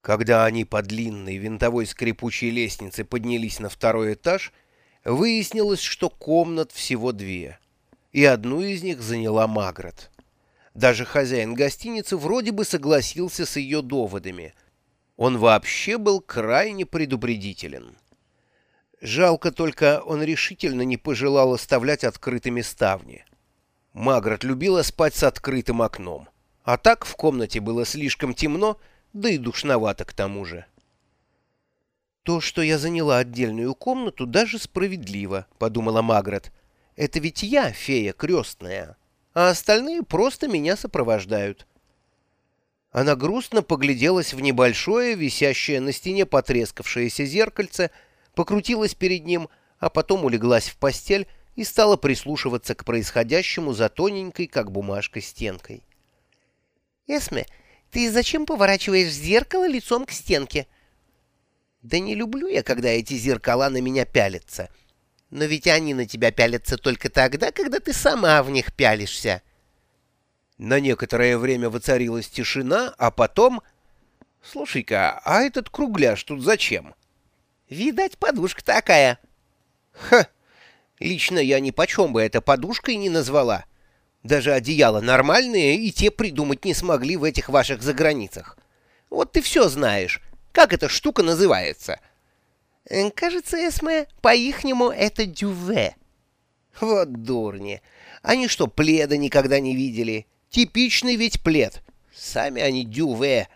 Когда они по длинной винтовой скрипучей лестнице поднялись на второй этаж, выяснилось, что комнат всего две, и одну из них заняла Магрот. Даже хозяин гостиницы вроде бы согласился с ее доводами. Он вообще был крайне предупредителен. Жалко только, он решительно не пожелал оставлять открытыми ставни. Магрот любила спать с открытым окном, а так в комнате было слишком темно, да и душновато к тому же. «То, что я заняла отдельную комнату, даже справедливо», — подумала Магрот. «Это ведь я фея крестная, а остальные просто меня сопровождают». Она грустно погляделась в небольшое, висящее на стене потрескавшееся зеркальце, покрутилась перед ним, а потом улеглась в постель и стала прислушиваться к происходящему за тоненькой, как бумажка, стенкой. «Эсме, ты зачем поворачиваешь зеркало лицом к стенке?» «Да не люблю я, когда эти зеркала на меня пялятся. Но ведь они на тебя пялятся только тогда, когда ты сама в них пялишься». На некоторое время воцарилась тишина, а потом... «Слушай-ка, а этот кругляш тут зачем?» «Видать, подушка такая». «Ха! Лично я ни почем бы это подушкой не назвала». Даже одеяла нормальные, и те придумать не смогли в этих ваших заграницах. Вот ты все знаешь. Как эта штука называется? Кажется, Эсме, по-ихнему это дюве. Вот дурни. Они что, пледа никогда не видели? Типичный ведь плед. Сами они дюве.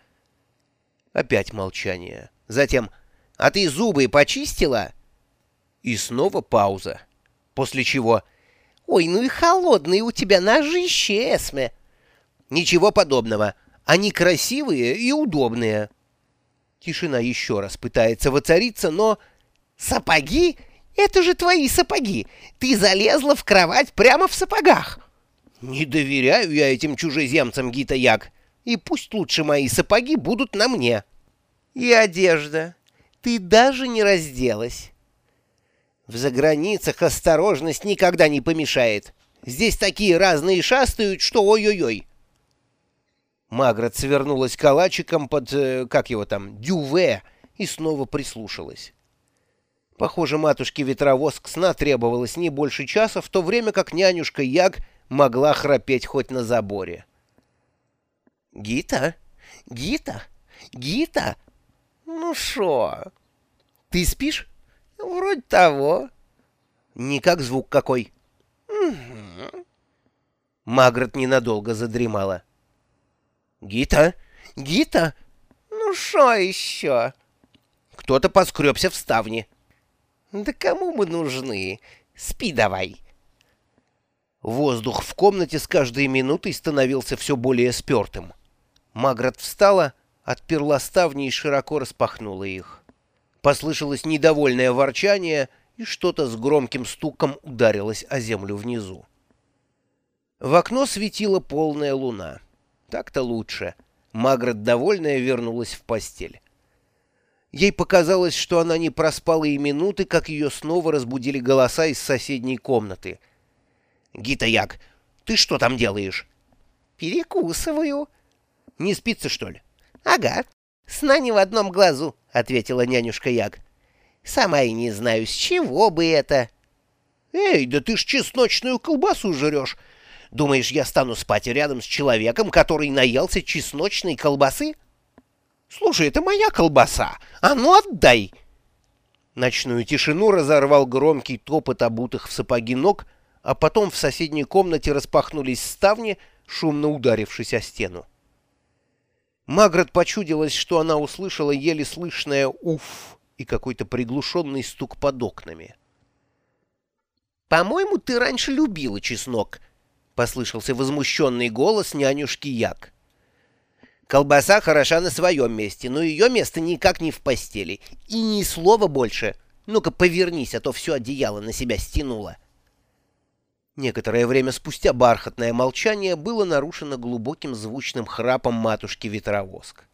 Опять молчание. Затем, а ты зубы почистила? И снова пауза. После чего... Ой, ну и холодные у тебя ножище, Эсме. Ничего подобного. Они красивые и удобные. Тишина еще раз пытается воцариться, но... Сапоги? Это же твои сапоги. Ты залезла в кровать прямо в сапогах. Не доверяю я этим чужеземцам, Гита Як. И пусть лучше мои сапоги будут на мне. И одежда. Ты даже не разделась. В заграницах осторожность никогда не помешает. Здесь такие разные шастают, что ой-ой-ой. Магрот свернулась калачиком под, э, как его там, дюве, и снова прислушалась. Похоже, матушке ветровоск сна требовалось не больше часа, в то время как нянюшка Яг могла храпеть хоть на заборе. «Гита? Гита? Гита? Ну шо? Ты спишь?» Вроде того. Не как звук какой. Угу. Магрот ненадолго задремала. Гита? Гита? Ну что еще? Кто-то поскребся в ставне. Да кому мы нужны? Спи давай. Воздух в комнате с каждой минутой становился все более спертым. Магрот встала, отперла ставни и широко распахнула их. Послышалось недовольное ворчание, и что-то с громким стуком ударилось о землю внизу. В окно светила полная луна. Так-то лучше. Магрот, довольная, вернулась в постель. Ей показалось, что она не проспала и минуты, как ее снова разбудили голоса из соседней комнаты. «Гита Як, ты что там делаешь?» «Перекусываю». «Не спится, что ли?» «Ага, сна не в одном глазу». — ответила нянюшка Яг. «Сама и не знаю, с чего бы это». «Эй, да ты ж чесночную колбасу жрешь. Думаешь, я стану спать рядом с человеком, который наелся чесночной колбасы? Слушай, это моя колбаса. А ну отдай!» Ночную тишину разорвал громкий топот обутых в сапоги ног, а потом в соседней комнате распахнулись ставни, шумно ударившись о стену. Магрот почудилось, что она услышала еле слышное «уф» и какой-то приглушенный стук под окнами. «По-моему, ты раньше любила чеснок», — послышался возмущенный голос нянюшки Як. «Колбаса хороша на своем месте, но ее место никак не в постели. И ни слова больше. Ну-ка, повернись, а то все одеяло на себя стянуло». Некоторое время спустя бархатное молчание было нарушено глубоким звучным храпом матушки-ветровоск.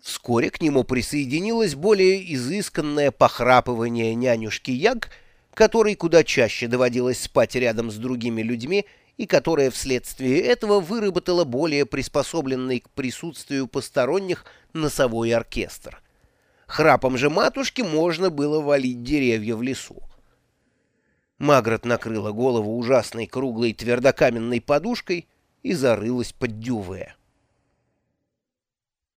Вскоре к нему присоединилось более изысканное похрапывание нянюшки Яг, которой куда чаще доводилось спать рядом с другими людьми и которая вследствие этого выработала более приспособленный к присутствию посторонних носовой оркестр. Храпом же матушки можно было валить деревья в лесу. Магрот накрыла голову ужасной круглой твердокаменной подушкой и зарылась под дюве.